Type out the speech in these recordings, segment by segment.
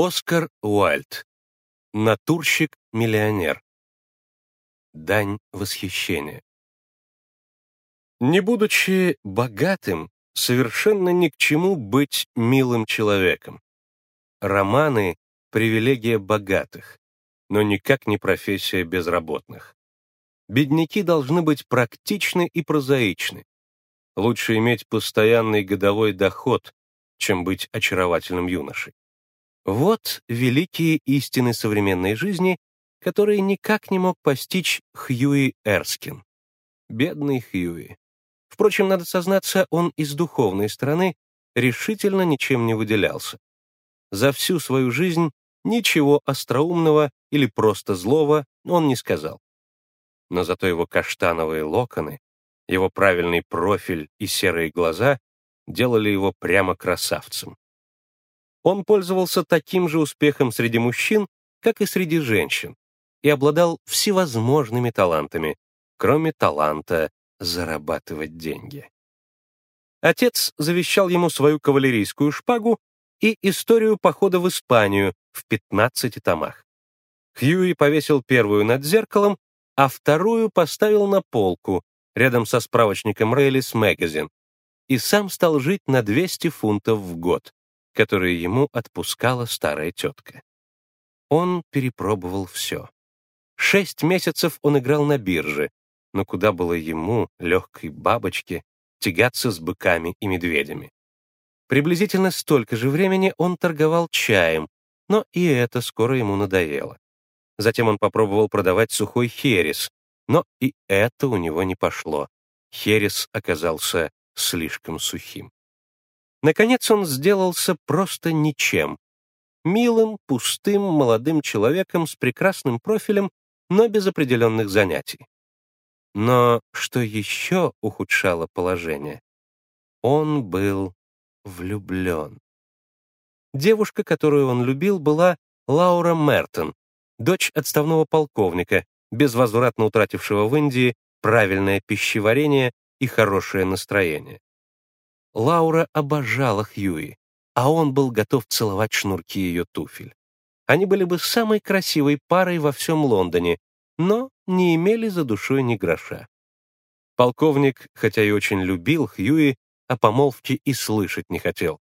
Оскар Уальд. Натурщик-миллионер. Дань восхищения. Не будучи богатым, совершенно ни к чему быть милым человеком. Романы — привилегия богатых, но никак не профессия безработных. Бедняки должны быть практичны и прозаичны. Лучше иметь постоянный годовой доход, чем быть очаровательным юношей. Вот великие истины современной жизни, которые никак не мог постичь Хьюи Эрскин. Бедный Хьюи. Впрочем, надо сознаться, он из духовной стороны решительно ничем не выделялся. За всю свою жизнь ничего остроумного или просто злого он не сказал. Но зато его каштановые локоны, его правильный профиль и серые глаза делали его прямо красавцем. Он пользовался таким же успехом среди мужчин, как и среди женщин, и обладал всевозможными талантами, кроме таланта зарабатывать деньги. Отец завещал ему свою кавалерийскую шпагу и историю похода в Испанию в 15 томах. Хьюи повесил первую над зеркалом, а вторую поставил на полку рядом со справочником Рейлис Magazine и сам стал жить на 200 фунтов в год, которые ему отпускала старая тетка. Он перепробовал все. Шесть месяцев он играл на бирже, но куда было ему, легкой бабочке, тягаться с быками и медведями. Приблизительно столько же времени он торговал чаем, но и это скоро ему надоело. Затем он попробовал продавать сухой херес, но и это у него не пошло. Херес оказался слишком сухим. Наконец он сделался просто ничем. Милым, пустым, молодым человеком с прекрасным профилем, но без определенных занятий. Но что еще ухудшало положение? Он был влюблен. Девушка, которую он любил, была Лаура Мертон, дочь отставного полковника, безвозвратно утратившего в Индии правильное пищеварение и хорошее настроение. Лаура обожала Хьюи, а он был готов целовать шнурки ее туфель. Они были бы самой красивой парой во всем Лондоне, но не имели за душой ни гроша. Полковник, хотя и очень любил Хьюи, о помолвке и слышать не хотел.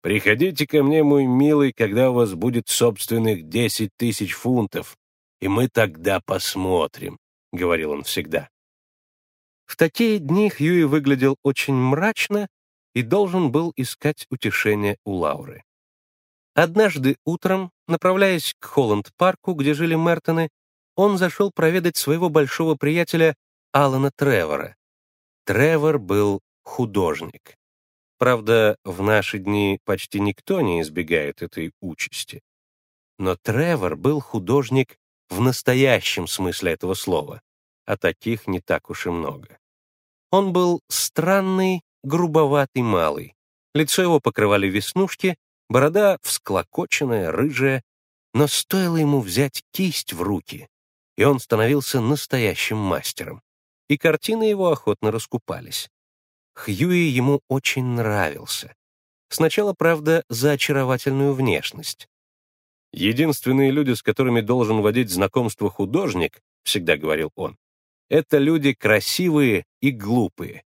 «Приходите ко мне, мой милый, когда у вас будет собственных десять тысяч фунтов, и мы тогда посмотрим», — говорил он всегда. В такие дни Хьюи выглядел очень мрачно и должен был искать утешение у Лауры. Однажды утром, направляясь к Холланд-парку, где жили Мертоны, он зашел проведать своего большого приятеля Алана Тревора. Тревор был художник. Правда, в наши дни почти никто не избегает этой участи. Но Тревор был художник в настоящем смысле этого слова, а таких не так уж и много. Он был странный, грубоватый малый. Лицо его покрывали веснушки, борода всклокоченная, рыжая, но стоило ему взять кисть в руки, и он становился настоящим мастером, и картины его охотно раскупались. Хьюи ему очень нравился. Сначала, правда, за очаровательную внешность. «Единственные люди, с которыми должен водить знакомство художник», — всегда говорил он, «это люди красивые и глупые.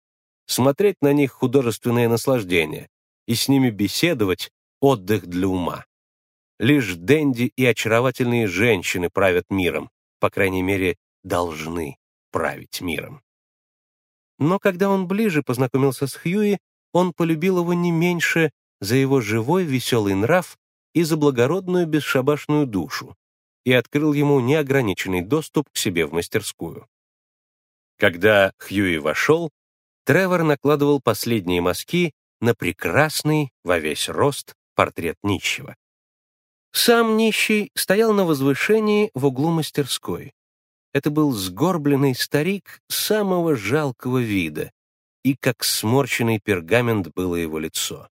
Смотреть на них — художественное наслаждение, и с ними беседовать — отдых для ума. Лишь денди и очаровательные женщины правят миром, по крайней мере, должны править миром. Но когда он ближе познакомился с Хьюи, он полюбил его не меньше за его живой веселый нрав и за благородную бесшабашную душу и открыл ему неограниченный доступ к себе в мастерскую. Когда Хьюи вошел, Тревор накладывал последние мазки на прекрасный во весь рост портрет нищего. Сам нищий стоял на возвышении в углу мастерской. Это был сгорбленный старик самого жалкого вида, и как сморщенный пергамент было его лицо.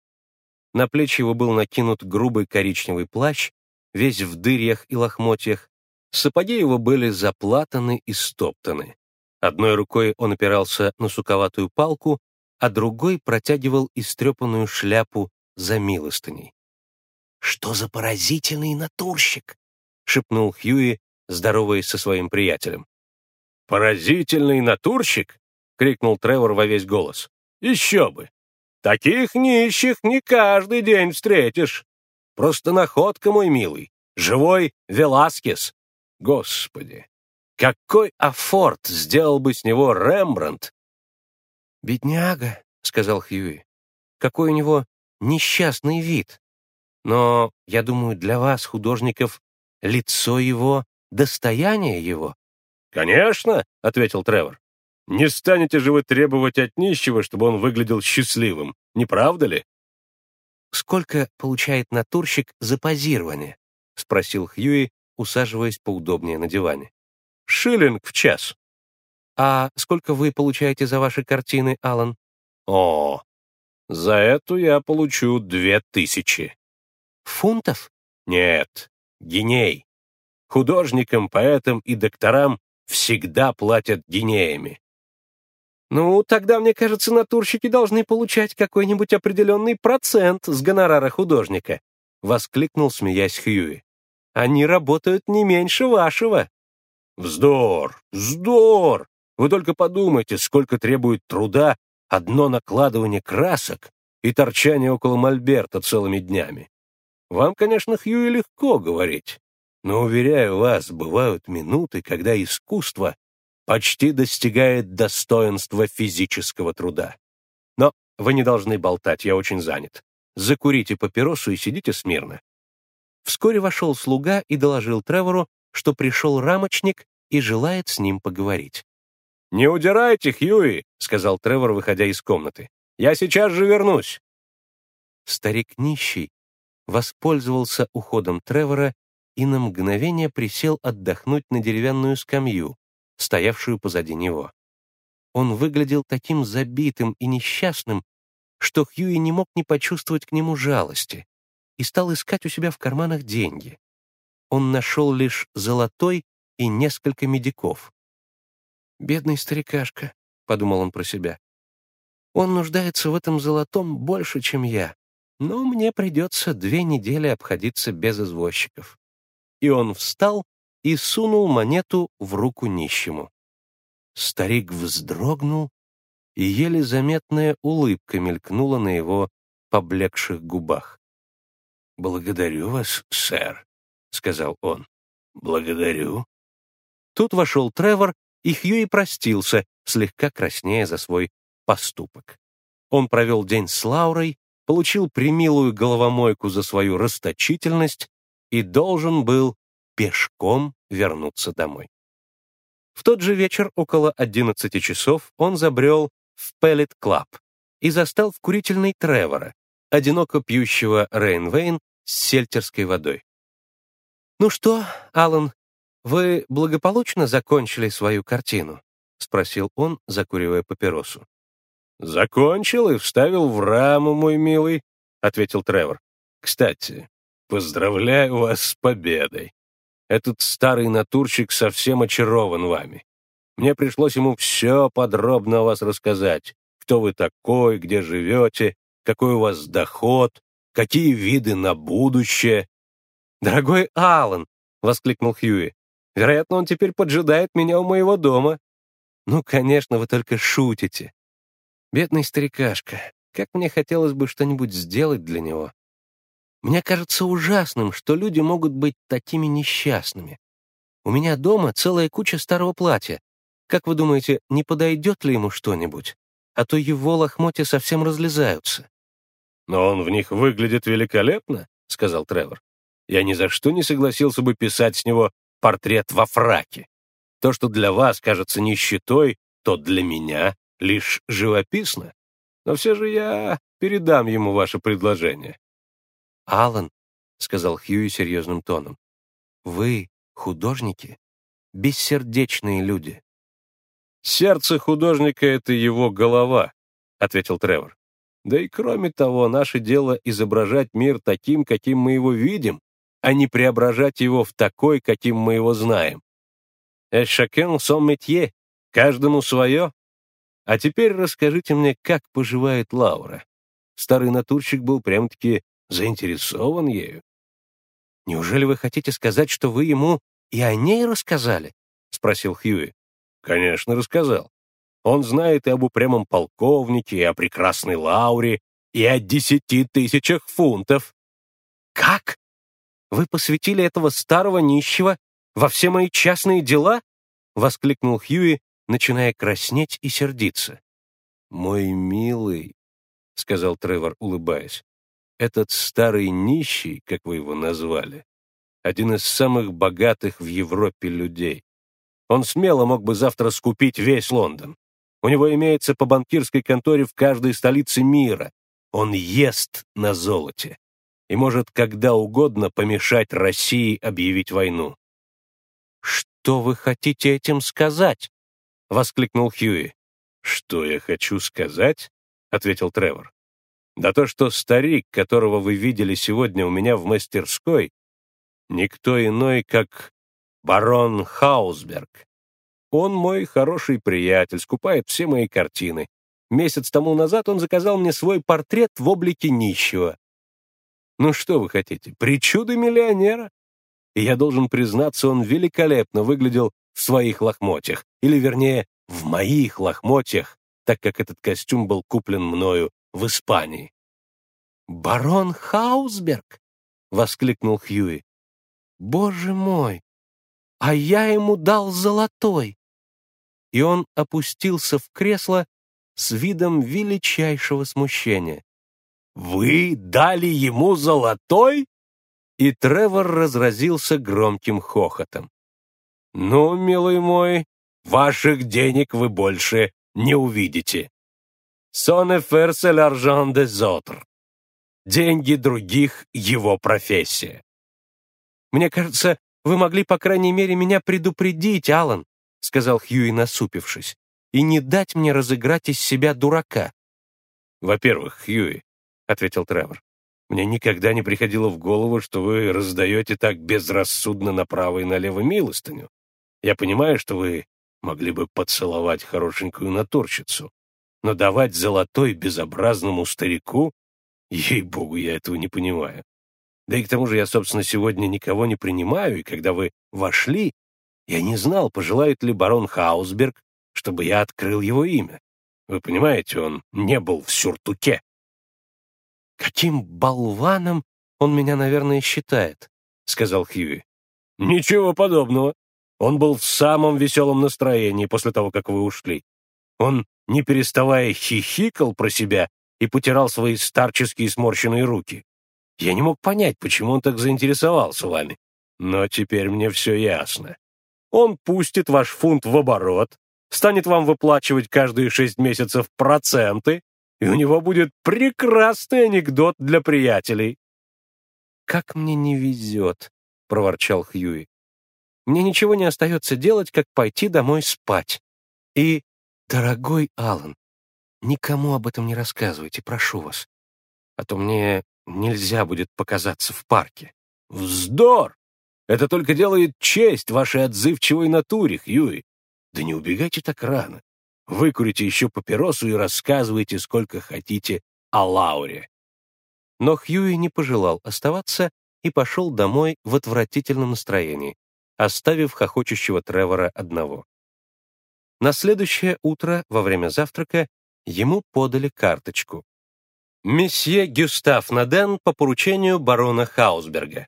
На плечи его был накинут грубый коричневый плащ, весь в дырьях и лохмотьях. Сапоги его были заплатаны и стоптаны. Одной рукой он опирался на суковатую палку, а другой протягивал истрепанную шляпу за милостыней. «Что за поразительный натурщик!» — шепнул Хьюи, здороваясь со своим приятелем. «Поразительный натурщик?» — крикнул Тревор во весь голос. «Еще бы! Таких нищих не каждый день встретишь. Просто находка, мой милый. Живой Веласкес. Господи, какой афорт сделал бы с него Рембрандт!» «Бедняга», — сказал Хьюи. «Какой у него несчастный вид. Но, я думаю, для вас, художников, лицо его — достояние его». «Конечно», — ответил Тревор. «Не станете же вы требовать от нищего, чтобы он выглядел счастливым, не правда ли?» «Сколько получает натурщик за позирование?» — спросил Хьюи, усаживаясь поудобнее на диване. «Шиллинг в час». «А сколько вы получаете за ваши картины, Алан? «О, за эту я получу две тысячи». «Фунтов?» «Нет, геней. Художникам, поэтам и докторам всегда платят гинеями. «Ну, тогда, мне кажется, натурщики должны получать какой-нибудь определенный процент с гонорара художника», — воскликнул, смеясь Хьюи. «Они работают не меньше вашего». «Вздор! Вздор! Вы только подумайте, сколько требует труда одно накладывание красок и торчание около мольберта целыми днями. Вам, конечно, Хьюи легко говорить, но, уверяю вас, бывают минуты, когда искусство почти достигает достоинства физического труда. Но вы не должны болтать, я очень занят. Закурите папиросу и сидите смирно. Вскоре вошел слуга и доложил Тревору, что пришел рамочник и желает с ним поговорить. «Не удирайте, Хьюи», — сказал Тревор, выходя из комнаты. «Я сейчас же вернусь». Старик нищий воспользовался уходом Тревора и на мгновение присел отдохнуть на деревянную скамью, стоявшую позади него. Он выглядел таким забитым и несчастным, что Хьюи не мог не почувствовать к нему жалости и стал искать у себя в карманах деньги. Он нашел лишь золотой и несколько медиков. «Бедный старикашка», — подумал он про себя. «Он нуждается в этом золотом больше, чем я, но мне придется две недели обходиться без извозчиков» и он встал и сунул монету в руку нищему. Старик вздрогнул, и еле заметная улыбка мелькнула на его поблекших губах. «Благодарю вас, сэр», — сказал он. «Благодарю». Тут вошел Тревор, и Хьюи простился, слегка краснея за свой поступок. Он провел день с Лаурой, получил примилую головомойку за свою расточительность и должен был пешком вернуться домой. В тот же вечер, около 11 часов, он забрел в Palette Club и застал в курительной Тревора, одиноко пьющего Рейнвейн с сельтерской водой. «Ну что, Алан, вы благополучно закончили свою картину?» — спросил он, закуривая папиросу. «Закончил и вставил в раму, мой милый», — ответил Тревор. «Кстати, Поздравляю вас с победой. Этот старый натурщик совсем очарован вами. Мне пришлось ему все подробно о вас рассказать. Кто вы такой, где живете, какой у вас доход, какие виды на будущее. «Дорогой Аллан!» — воскликнул Хьюи. «Вероятно, он теперь поджидает меня у моего дома». «Ну, конечно, вы только шутите. Бедный старикашка, как мне хотелось бы что-нибудь сделать для него. Мне кажется ужасным, что люди могут быть такими несчастными. У меня дома целая куча старого платья. Как вы думаете, не подойдет ли ему что-нибудь? А то его лохмотья совсем разлезаются». «Но он в них выглядит великолепно», — сказал Тревор. «Я ни за что не согласился бы писать с него портрет во фраке. То, что для вас кажется нищетой, то для меня лишь живописно. Но все же я передам ему ваше предложение. «Алан», — сказал Хьюи серьезным тоном, — «вы, художники, бессердечные люди». «Сердце художника — это его голова», — ответил Тревор. «Да и кроме того, наше дело — изображать мир таким, каким мы его видим, а не преображать его в такой, каким мы его знаем. «Et chacun son métier» — каждому свое. А теперь расскажите мне, как поживает Лаура. Старый натурщик был прям-таки заинтересован ею. Неужели вы хотите сказать, что вы ему и о ней рассказали?» — спросил Хьюи. «Конечно, рассказал. Он знает и об упрямом полковнике, и о прекрасной Лауре, и о десяти тысячах фунтов». «Как? Вы посвятили этого старого нищего во все мои частные дела?» — воскликнул Хьюи, начиная краснеть и сердиться. «Мой милый», — сказал Тревор, улыбаясь, — «этот старый нищий, как вы его назвали, один из самых богатых в Европе людей. Он смело мог бы завтра скупить весь Лондон. У него имеется по банкирской конторе в каждой столице мира. Он ест на золоте и может когда угодно помешать России объявить войну. «Что вы хотите этим сказать?» — воскликнул Хьюи. «Что я хочу сказать?» — ответил Тревор. «Да то, что старик, которого вы видели сегодня у меня в мастерской, никто иной, как барон Хаусберг. Он мой хороший приятель, скупает все мои картины. Месяц тому назад он заказал мне свой портрет в облике нищего. Ну что вы хотите, причуды миллионера? И я должен признаться, он великолепно выглядел в своих лохмотьях, или, вернее, в моих лохмотьях, так как этот костюм был куплен мною в Испании. «Барон Хаусберг!» — воскликнул Хьюи. «Боже мой! А я ему дал золотой!» И он опустился в кресло с видом величайшего смущения. «Вы дали ему золотой?» И Тревор разразился громким хохотом. «Ну, милый мой, ваших денег вы больше не увидите. Faire c'est l'argent des autres. Деньги других — его профессия. «Мне кажется, вы могли, по крайней мере, меня предупредить, Алан», сказал Хьюи, насупившись, «и не дать мне разыграть из себя дурака». «Во-первых, Хьюи», — ответил Тревор, «мне никогда не приходило в голову, что вы раздаете так безрассудно направо и налево милостыню. Я понимаю, что вы могли бы поцеловать хорошенькую натурщицу, но давать золотой безобразному старику, ей-богу, я этого не понимаю. Да и к тому же я, собственно, сегодня никого не принимаю, и когда вы вошли, я не знал, пожелает ли барон Хаусберг, чтобы я открыл его имя. Вы понимаете, он не был в сюртуке. «Каким болваном он меня, наверное, считает», — сказал Хьюи. «Ничего подобного. Он был в самом веселом настроении после того, как вы ушли. Он, не переставая, хихикал про себя и потирал свои старческие сморщенные руки. Я не мог понять, почему он так заинтересовался вами. Но теперь мне все ясно. Он пустит ваш фунт в оборот, станет вам выплачивать каждые шесть месяцев проценты, и у него будет прекрасный анекдот для приятелей. «Как мне не везет», — проворчал Хьюи. «Мне ничего не остается делать, как пойти домой спать. И, дорогой Аллан, никому об этом не рассказывайте, прошу вас, а то мне нельзя будет показаться в парке. Вздор! Это только делает честь вашей отзывчивой натуре, Хьюи. Да не убегайте так рано. Выкурите еще папиросу и рассказывайте, сколько хотите о Лауре. Но Хьюи не пожелал оставаться и пошел домой в отвратительном настроении, оставив хохочущего Тревора одного. На следующее утро, во время завтрака, ему подали карточку. Месье Гюстав Наден по поручению барона Хаусберга.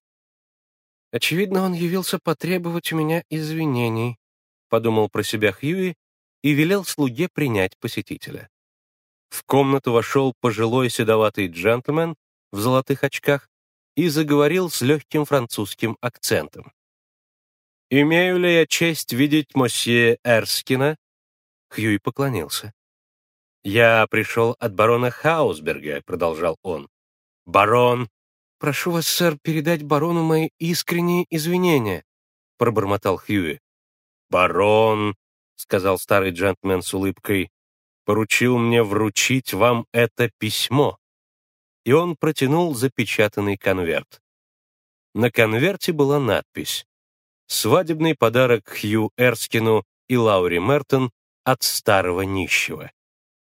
«Очевидно, он явился потребовать у меня извинений», — подумал про себя Хьюи и велел слуге принять посетителя. В комнату вошел пожилой седоватый джентльмен в золотых очках и заговорил с легким французским акцентом. «Имею ли я честь видеть мосье Эрскина?» Хьюи поклонился. «Я пришел от барона Хаусберга», — продолжал он. «Барон...» «Прошу вас, сэр, передать барону мои искренние извинения», — пробормотал Хьюи. «Барон», — сказал старый джентльмен с улыбкой, «поручил мне вручить вам это письмо». И он протянул запечатанный конверт. На конверте была надпись «Свадебный подарок Хью Эрскину и Лаури Мертон от старого нищего»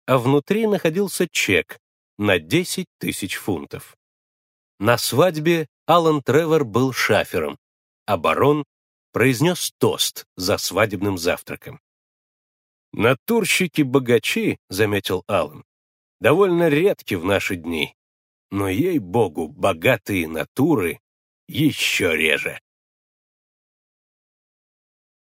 а внутри находился чек на 10 тысяч фунтов. На свадьбе Алан Тревор был шафером, а барон произнес тост за свадебным завтраком. «Натурщики-богачи», — заметил Алан, — «довольно редки в наши дни, но, ей-богу, богатые натуры еще реже».